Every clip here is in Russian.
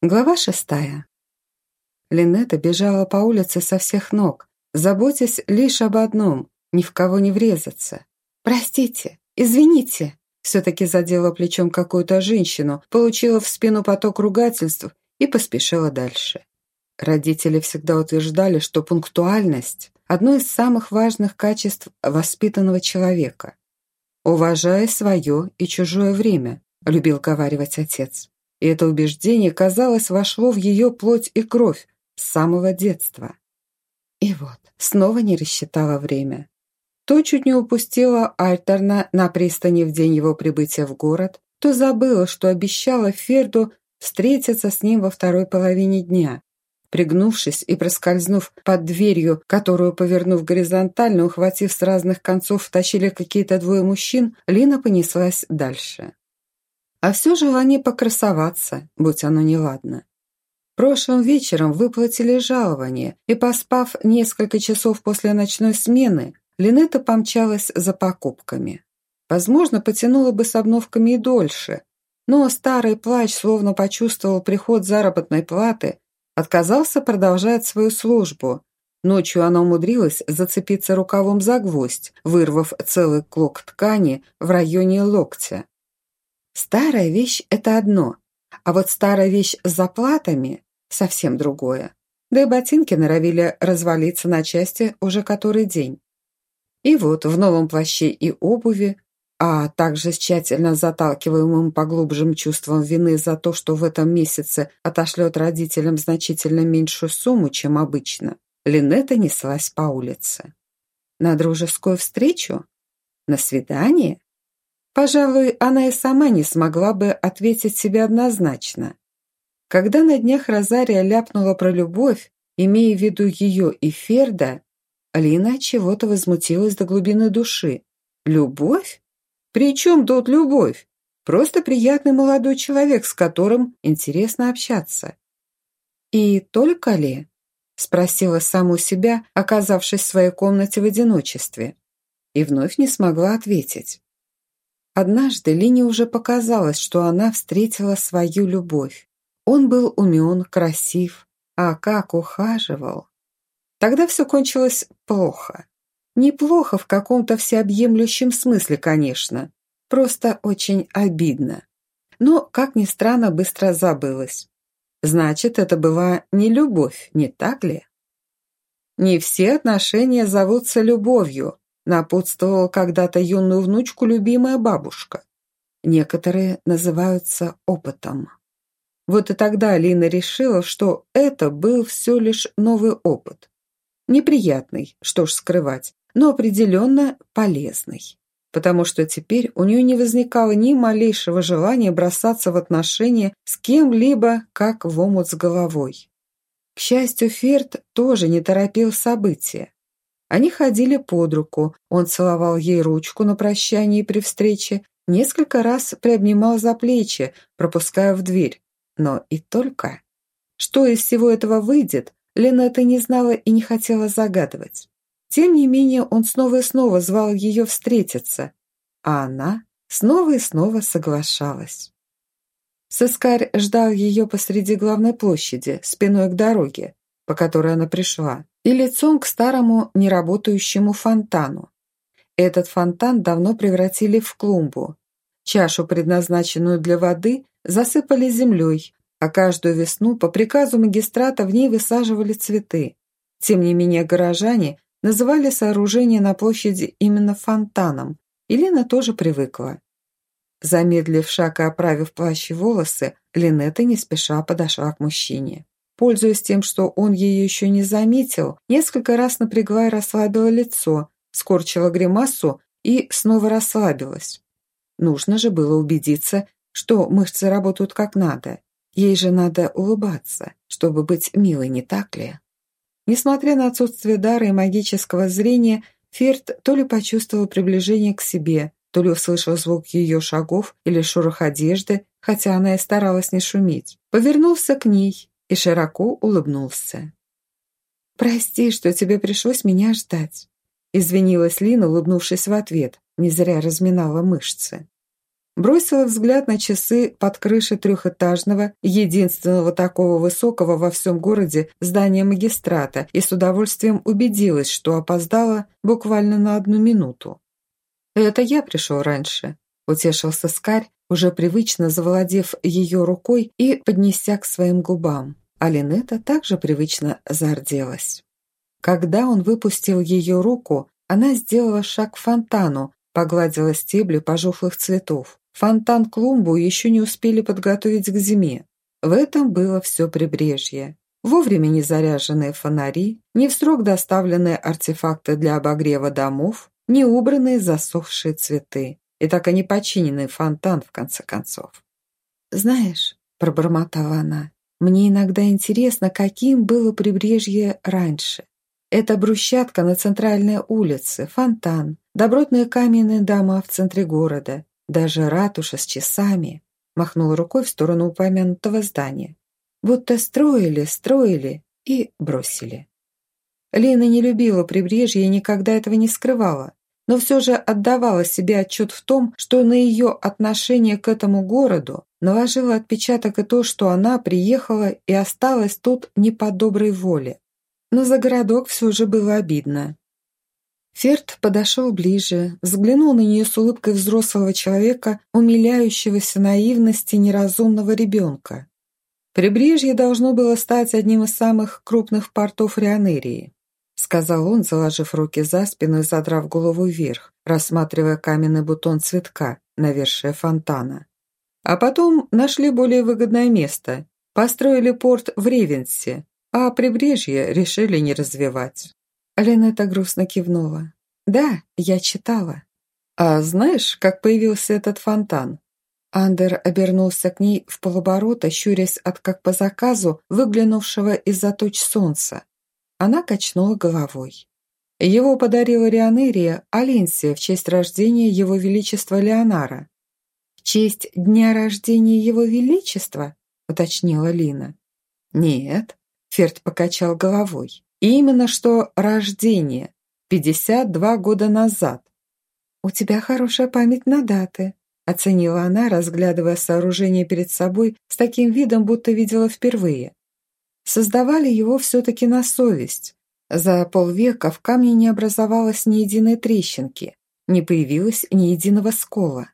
Глава шестая. Линетта бежала по улице со всех ног, заботясь лишь об одном – ни в кого не врезаться. «Простите, извините!» Все-таки задела плечом какую-то женщину, получила в спину поток ругательств и поспешила дальше. Родители всегда утверждали, что пунктуальность – одно из самых важных качеств воспитанного человека. «Уважай свое и чужое время», – любил говаривать отец. И это убеждение, казалось, вошло в ее плоть и кровь с самого детства. И вот, снова не рассчитала время. То чуть не упустила Альтерна на пристани в день его прибытия в город, то забыла, что обещала Ферду встретиться с ним во второй половине дня. Пригнувшись и проскользнув под дверью, которую, повернув горизонтально, ухватив с разных концов, втащили какие-то двое мужчин, Лина понеслась дальше а все желание покрасоваться, будь оно неладно. Прошлым вечером выплатили жалование, и, поспав несколько часов после ночной смены, Линетта помчалась за покупками. Возможно, потянула бы с обновками и дольше, но старый плащ словно почувствовал приход заработной платы, отказался продолжать свою службу. Ночью она умудрилась зацепиться рукавом за гвоздь, вырвав целый клок ткани в районе локтя. Старая вещь – это одно, а вот старая вещь с заплатами – совсем другое. Да и ботинки норовили развалиться на части уже который день. И вот в новом плаще и обуви, а также с тщательно заталкиваемым поглубжим чувством вины за то, что в этом месяце отошлет родителям значительно меньшую сумму, чем обычно, Линетта неслась по улице. На дружескую встречу? На свидание? Пожалуй, она и сама не смогла бы ответить себе однозначно. Когда на днях Розария ляпнула про любовь, имея в виду ее и Ферда, Алина чего-то возмутилась до глубины души. «Любовь? При чем тут любовь? Просто приятный молодой человек, с которым интересно общаться». «И только ли?» – спросила саму себя, оказавшись в своей комнате в одиночестве. И вновь не смогла ответить. Однажды Лине уже показалось, что она встретила свою любовь. Он был умен, красив, а как ухаживал. Тогда все кончилось плохо. Неплохо в каком-то всеобъемлющем смысле, конечно. Просто очень обидно. Но, как ни странно, быстро забылось. Значит, это была не любовь, не так ли? Не все отношения зовутся любовью, напутствовала когда-то юную внучку любимая бабушка. Некоторые называются опытом. Вот и тогда Алина решила, что это был все лишь новый опыт. Неприятный, что ж скрывать, но определенно полезный. Потому что теперь у нее не возникало ни малейшего желания бросаться в отношения с кем-либо, как в омут с головой. К счастью, Ферд тоже не торопил события. Они ходили под руку, он целовал ей ручку на прощании при встрече, несколько раз приобнимал за плечи, пропуская в дверь. Но и только. Что из всего этого выйдет, Линетта не знала и не хотела загадывать. Тем не менее, он снова и снова звал ее встретиться, а она снова и снова соглашалась. Сыскарь ждал ее посреди главной площади, спиной к дороге, по которой она пришла и лицом к старому неработающему фонтану. Этот фонтан давно превратили в клумбу. Чашу, предназначенную для воды, засыпали землей, а каждую весну по приказу магистрата в ней высаживали цветы. Тем не менее горожане называли сооружение на площади именно фонтаном, и Лена тоже привыкла. Замедлив шаг и оправив плащ и волосы, Линетта не спеша подошла к мужчине. Пользуясь тем, что он ее еще не заметил, несколько раз напрягла и расслабила лицо, скорчила гримасу и снова расслабилась. Нужно же было убедиться, что мышцы работают как надо. Ей же надо улыбаться, чтобы быть милой, не так ли? Несмотря на отсутствие дара и магического зрения, Ферд то ли почувствовал приближение к себе, то ли услышал звук ее шагов или шорох одежды, хотя она и старалась не шуметь. Повернулся к ней и широко улыбнулся. «Прости, что тебе пришлось меня ждать», — извинилась Лина, улыбнувшись в ответ, не зря разминала мышцы. бросила взгляд на часы под крышей трехэтажного, единственного такого высокого во всем городе здания магистрата и с удовольствием убедилась, что опоздала буквально на одну минуту. «Это я пришел раньше», – утешился Скарь, уже привычно завладев ее рукой и поднеся к своим губам. А Линета также привычно зарделась. Когда он выпустил ее руку, она сделала шаг к фонтану, погладила стебли пожухлых цветов. Фонтан-клумбу еще не успели подготовить к зиме. В этом было все прибрежье. Вовремя не заряженные фонари, не в срок доставленные артефакты для обогрева домов, не убранные засохшие цветы и так и не починенный фонтан, в конце концов. «Знаешь», – пробормотала она, – «мне иногда интересно, каким было прибрежье раньше. Это брусчатка на центральной улице, фонтан, добротные каменные дома в центре города, даже ратуша с часами, махнула рукой в сторону упомянутого здания. Будто строили, строили и бросили. Лина не любила прибрежье и никогда этого не скрывала, но все же отдавала себе отчет в том, что на ее отношение к этому городу наложило отпечаток и то, что она приехала и осталась тут не по доброй воле. Но за городок все же было обидно. Ферд подошел ближе, взглянул на нее с улыбкой взрослого человека, умиляющегося наивности неразумного ребенка. «Прибрежье должно было стать одним из самых крупных портов Рионерии», сказал он, заложив руки за спину и задрав голову вверх, рассматривая каменный бутон цветка, навершие фонтана. А потом нашли более выгодное место, построили порт в Ревенсе, а прибрежье решили не развивать. Ленета грустно кивнула. «Да, я читала». «А знаешь, как появился этот фонтан?» Андер обернулся к ней в полоборота, щурясь от как по заказу выглянувшего из-за точ солнца. Она качнула головой. Его подарила Рионерия Алинсия в честь рождения его величества Леонара. «В честь дня рождения его величества?» – уточнила Лина. «Нет», – Ферд покачал головой. Именно что рождение, 52 года назад. «У тебя хорошая память на даты», – оценила она, разглядывая сооружение перед собой с таким видом, будто видела впервые. Создавали его все-таки на совесть. За полвека в камне не образовалось ни единой трещинки, не появилось ни единого скола.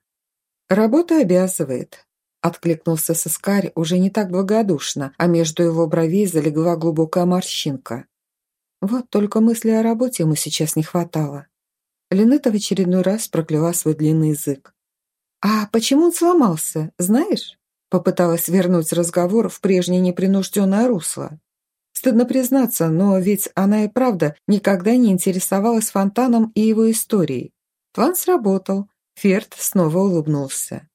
«Работа обязывает», – откликнулся Соскарь уже не так благодушно, а между его бровей залегла глубокая морщинка. Вот только мысли о работе ему сейчас не хватало. Линета в очередной раз прокляла свой длинный язык. «А почему он сломался, знаешь?» Попыталась вернуть разговор в прежнее непринужденное русло. Стыдно признаться, но ведь она и правда никогда не интересовалась фонтаном и его историей. План сработал. Ферд снова улыбнулся.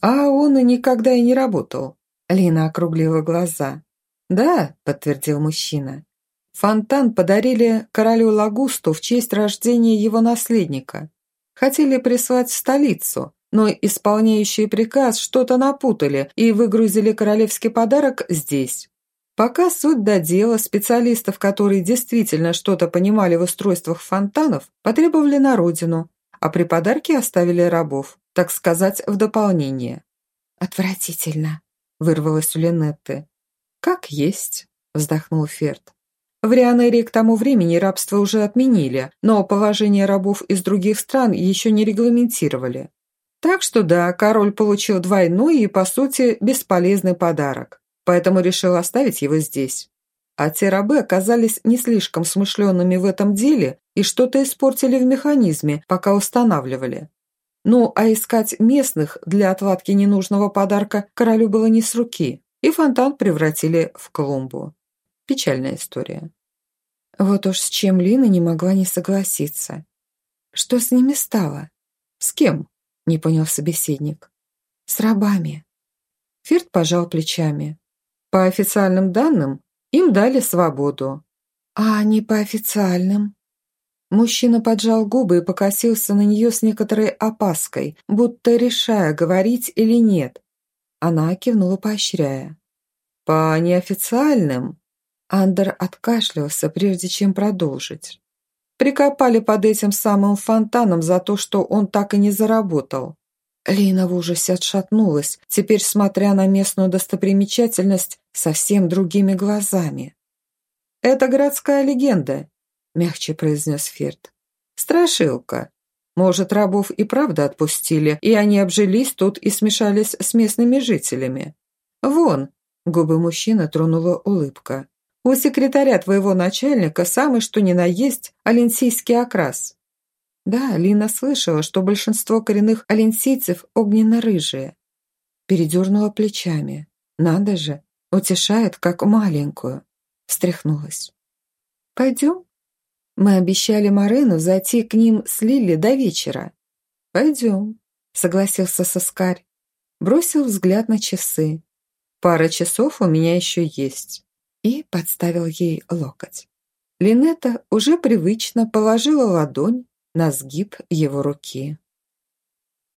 «А он и никогда и не работал», — Лина округлила глаза. «Да», — подтвердил мужчина. Фонтан подарили королю Лагусту в честь рождения его наследника. Хотели прислать в столицу, но исполняющие приказ что-то напутали и выгрузили королевский подарок здесь. Пока суть до дела, специалистов, которые действительно что-то понимали в устройствах фонтанов, потребовали на родину, а при подарке оставили рабов, так сказать, в дополнение. «Отвратительно», – вырвалось у Линетты. «Как есть», – вздохнул Ферд. В Рианерии к тому времени рабство уже отменили, но положение рабов из других стран еще не регламентировали. Так что да, король получил двойной и, по сути, бесполезный подарок, поэтому решил оставить его здесь. А те рабы оказались не слишком смышленными в этом деле и что-то испортили в механизме, пока устанавливали. Ну, а искать местных для отвадки ненужного подарка королю было не с руки, и фонтан превратили в клумбу. Печальная история. Вот уж с чем Лина не могла не согласиться. Что с ними стало? С кем? Не понял собеседник. С рабами. Фирт пожал плечами. По официальным данным, им дали свободу. А не по официальным? Мужчина поджал губы и покосился на нее с некоторой опаской, будто решая, говорить или нет. Она кивнула, поощряя. «По неофициальным Андер откашлялся, прежде чем продолжить. Прикопали под этим самым фонтаном за то, что он так и не заработал. Лина в ужасе отшатнулась, теперь смотря на местную достопримечательность совсем другими глазами. «Это городская легенда», — мягче произнес Ферд. «Страшилка. Может, рабов и правда отпустили, и они обжились тут и смешались с местными жителями. Вон, губы мужчины тронула улыбка. У секретаря твоего начальника самый что ни на есть аленсийский окрас. Да, Лина слышала, что большинство коренных аленсийцев огненно-рыжие. Передернула плечами. Надо же, утешает, как маленькую. Встряхнулась. «Пойдем?» Мы обещали Марину зайти к ним с Лили до вечера. «Пойдем», — согласился Соскарь. Бросил взгляд на часы. «Пара часов у меня еще есть». И подставил ей локоть. Линета уже привычно положила ладонь на сгиб его руки.